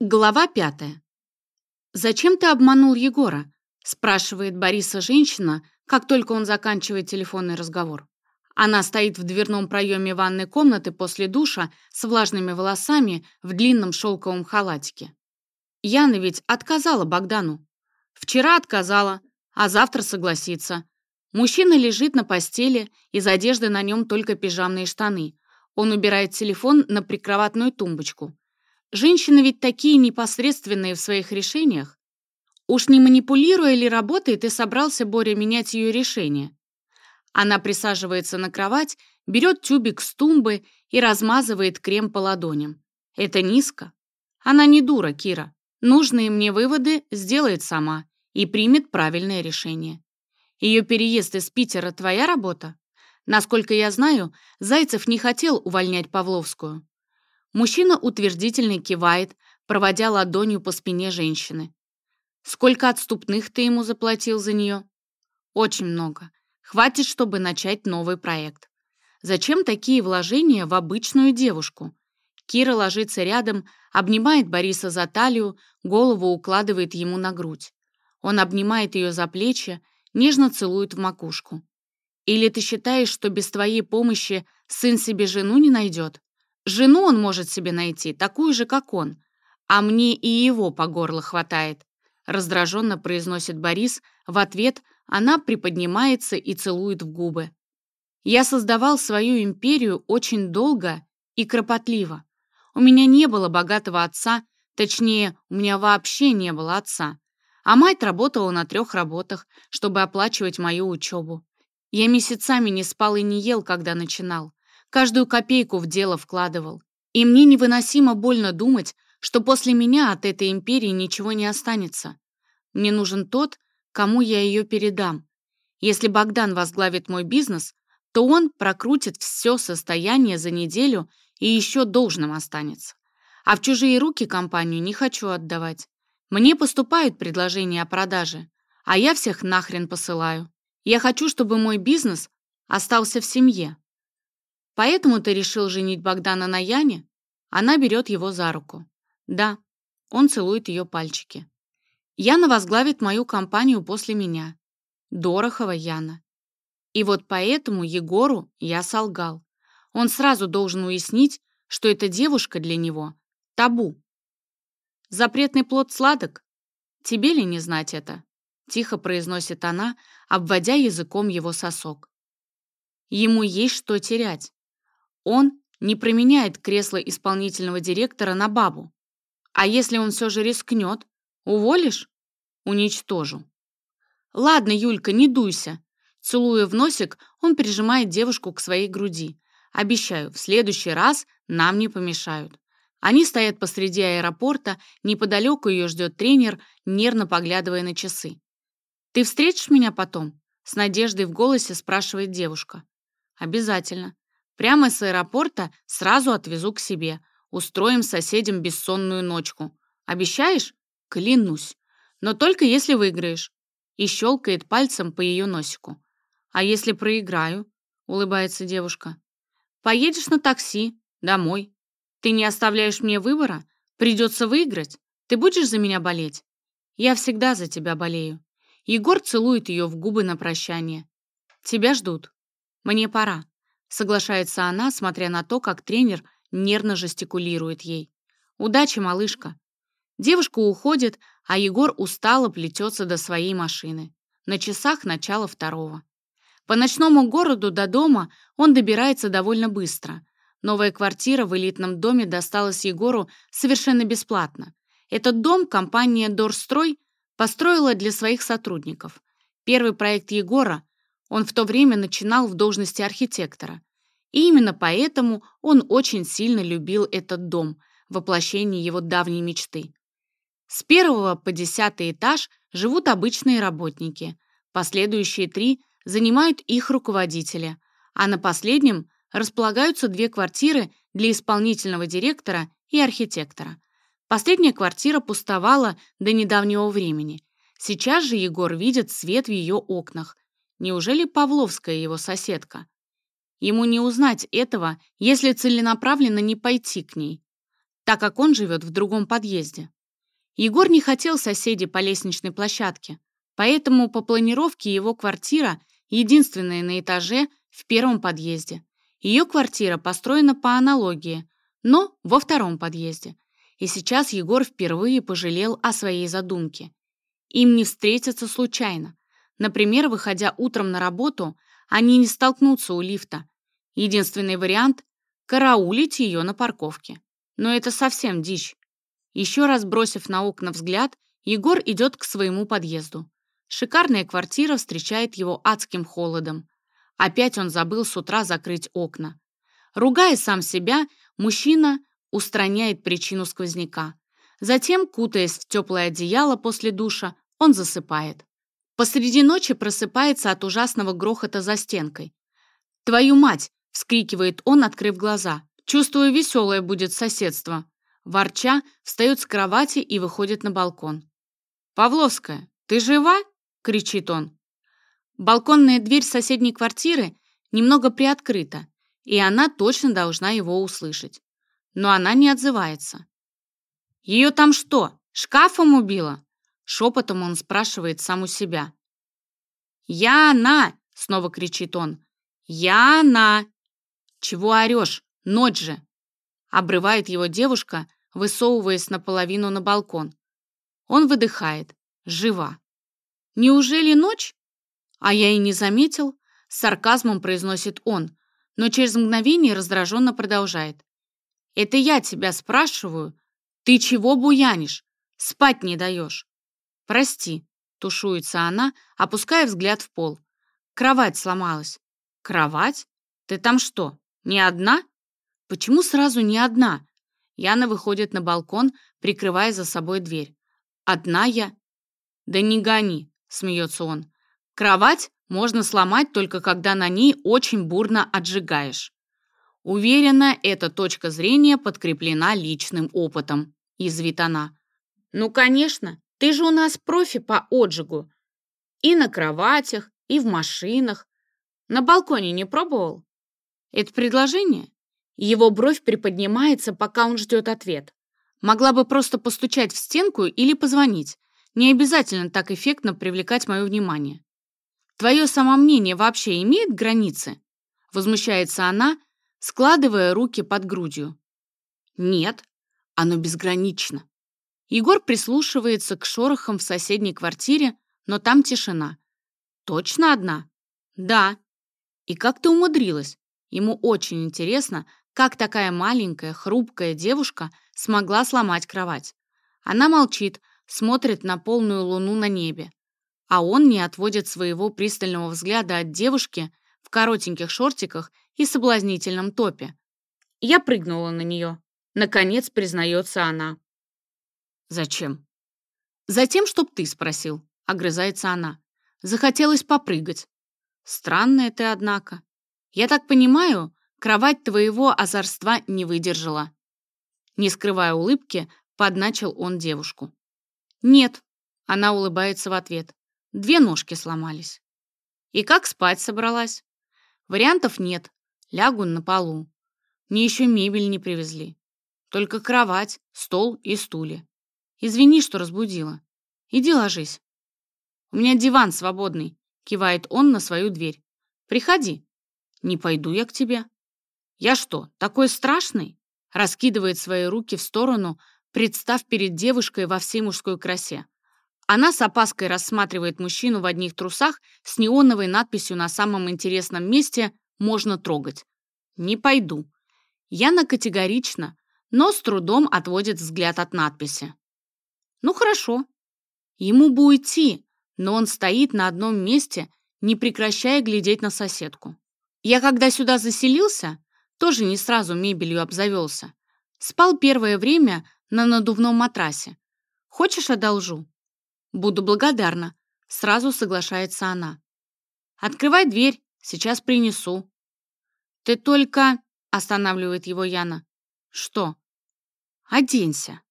Глава пятая. «Зачем ты обманул Егора?» — спрашивает Бориса женщина, как только он заканчивает телефонный разговор. Она стоит в дверном проеме ванной комнаты после душа с влажными волосами в длинном шелковом халатике. Яна ведь отказала Богдану. Вчера отказала, а завтра согласится. Мужчина лежит на постели, из одежды на нем только пижамные штаны. Он убирает телефон на прикроватную тумбочку. Женщины ведь такие непосредственные в своих решениях. Уж не манипулируя ли работой, ты собрался, Боря, менять ее решение? Она присаживается на кровать, берет тюбик с тумбы и размазывает крем по ладоням. Это низко. Она не дура, Кира. Нужные мне выводы сделает сама и примет правильное решение. Ее переезд из Питера – твоя работа? Насколько я знаю, Зайцев не хотел увольнять Павловскую. Мужчина утвердительно кивает, проводя ладонью по спине женщины. «Сколько отступных ты ему заплатил за нее?» «Очень много. Хватит, чтобы начать новый проект. Зачем такие вложения в обычную девушку?» Кира ложится рядом, обнимает Бориса за талию, голову укладывает ему на грудь. Он обнимает ее за плечи, нежно целует в макушку. «Или ты считаешь, что без твоей помощи сын себе жену не найдет?» Жену он может себе найти, такую же, как он. А мне и его по горло хватает. Раздраженно произносит Борис. В ответ она приподнимается и целует в губы. Я создавал свою империю очень долго и кропотливо. У меня не было богатого отца, точнее, у меня вообще не было отца. А мать работала на трех работах, чтобы оплачивать мою учебу. Я месяцами не спал и не ел, когда начинал каждую копейку в дело вкладывал. И мне невыносимо больно думать, что после меня от этой империи ничего не останется. Мне нужен тот, кому я ее передам. Если Богдан возглавит мой бизнес, то он прокрутит все состояние за неделю и еще должным останется. А в чужие руки компанию не хочу отдавать. Мне поступают предложения о продаже, а я всех нахрен посылаю. Я хочу, чтобы мой бизнес остался в семье. Поэтому ты решил женить Богдана на Яне? Она берет его за руку. Да, он целует ее пальчики. Яна возглавит мою компанию после меня. Дорохова Яна. И вот поэтому Егору я солгал. Он сразу должен уяснить, что эта девушка для него — табу. Запретный плод сладок? Тебе ли не знать это? Тихо произносит она, обводя языком его сосок. Ему есть что терять. Он не променяет кресло исполнительного директора на бабу. А если он все же рискнет, уволишь? Уничтожу. Ладно, Юлька, не дуйся. Целуя в носик, он прижимает девушку к своей груди. Обещаю, в следующий раз нам не помешают. Они стоят посреди аэропорта, неподалеку ее ждет тренер, нервно поглядывая на часы. «Ты встретишь меня потом?» С надеждой в голосе спрашивает девушка. «Обязательно. Прямо с аэропорта сразу отвезу к себе. Устроим соседям бессонную ночку. Обещаешь? Клянусь. Но только если выиграешь. И щелкает пальцем по ее носику. А если проиграю? Улыбается девушка. Поедешь на такси. Домой. Ты не оставляешь мне выбора? Придется выиграть. Ты будешь за меня болеть? Я всегда за тебя болею. Егор целует ее в губы на прощание. Тебя ждут. Мне пора. Соглашается она, смотря на то, как тренер нервно жестикулирует ей. «Удачи, малышка!» Девушка уходит, а Егор устало плетется до своей машины. На часах начало второго. По ночному городу до дома он добирается довольно быстро. Новая квартира в элитном доме досталась Егору совершенно бесплатно. Этот дом компания «Дорстрой» построила для своих сотрудников. Первый проект Егора он в то время начинал в должности архитектора. И именно поэтому он очень сильно любил этот дом, воплощение его давней мечты. С первого по десятый этаж живут обычные работники. Последующие три занимают их руководители, а на последнем располагаются две квартиры для исполнительного директора и архитектора. Последняя квартира пустовала до недавнего времени. Сейчас же Егор видит свет в ее окнах – Неужели Павловская его соседка? Ему не узнать этого, если целенаправленно не пойти к ней. так как он живет в другом подъезде. Егор не хотел соседей по лестничной площадке, поэтому по планировке его квартира единственная на этаже в первом подъезде. Ее квартира построена по аналогии, но во втором подъезде. И сейчас Егор впервые пожалел о своей задумке. Им не встретятся случайно. Например, выходя утром на работу, они не столкнутся у лифта. Единственный вариант – караулить ее на парковке. Но это совсем дичь. Еще раз бросив на окна взгляд, Егор идет к своему подъезду. Шикарная квартира встречает его адским холодом. Опять он забыл с утра закрыть окна. Ругая сам себя, мужчина устраняет причину сквозняка. Затем, кутаясь в теплое одеяло после душа, он засыпает. Посреди ночи просыпается от ужасного грохота за стенкой. «Твою мать!» — вскрикивает он, открыв глаза. «Чувствую, веселое будет соседство». Ворча, встает с кровати и выходит на балкон. «Павловская, ты жива?» — кричит он. Балконная дверь соседней квартиры немного приоткрыта, и она точно должна его услышать. Но она не отзывается. «Ее там что, шкафом убило?» Шепотом он спрашивает сам у себя. «Яна!» — снова кричит он. «Яна!» «Чего орешь? Ночь же!» Обрывает его девушка, высовываясь наполовину на балкон. Он выдыхает. Жива. «Неужели ночь?» «А я и не заметил», — с сарказмом произносит он, но через мгновение раздраженно продолжает. «Это я тебя спрашиваю. Ты чего буянишь? Спать не даешь?» «Прости», — тушуется она, опуская взгляд в пол. «Кровать сломалась». «Кровать? Ты там что, не одна?» «Почему сразу не одна?» Яна выходит на балкон, прикрывая за собой дверь. «Одна я?» «Да не гони», — смеется он. Кровать можно сломать только когда на ней очень бурно отжигаешь. Уверена, эта точка зрения подкреплена личным опытом, извит она. Ну, конечно, ты же у нас профи по отжигу. И на кроватях, и в машинах. На балконе не пробовал? Это предложение? Его бровь приподнимается, пока он ждет ответ. Могла бы просто постучать в стенку или позвонить. Не обязательно так эффектно привлекать мое внимание. Твое самомнение вообще имеет границы?» Возмущается она, складывая руки под грудью. «Нет, оно безгранично». Егор прислушивается к шорохам в соседней квартире, но там тишина. «Точно одна?» «Да». «И как ты умудрилась?» Ему очень интересно, как такая маленькая, хрупкая девушка смогла сломать кровать. Она молчит, смотрит на полную луну на небе а он не отводит своего пристального взгляда от девушки в коротеньких шортиках и соблазнительном топе. Я прыгнула на нее. Наконец признается она. «Зачем?» «Затем, чтоб ты спросил», — огрызается она. «Захотелось попрыгать». «Странная ты, однако. Я так понимаю, кровать твоего озорства не выдержала». Не скрывая улыбки, подначил он девушку. «Нет», — она улыбается в ответ. Две ножки сломались. И как спать собралась? Вариантов нет. Лягу на полу. Мне еще мебель не привезли. Только кровать, стол и стулья. Извини, что разбудила. Иди ложись. У меня диван свободный, кивает он на свою дверь. Приходи. Не пойду я к тебе. Я что, такой страшный? Раскидывает свои руки в сторону, представ перед девушкой во всей мужской красе. Она с опаской рассматривает мужчину в одних трусах с неоновой надписью на самом интересном месте «Можно трогать». «Не пойду». Яна категорично, но с трудом отводит взгляд от надписи. «Ну хорошо». Ему бы уйти, но он стоит на одном месте, не прекращая глядеть на соседку. Я когда сюда заселился, тоже не сразу мебелью обзавелся. Спал первое время на надувном матрасе. Хочешь, одолжу? «Буду благодарна», — сразу соглашается она. «Открывай дверь, сейчас принесу». «Ты только...» — останавливает его Яна. «Что?» «Оденься».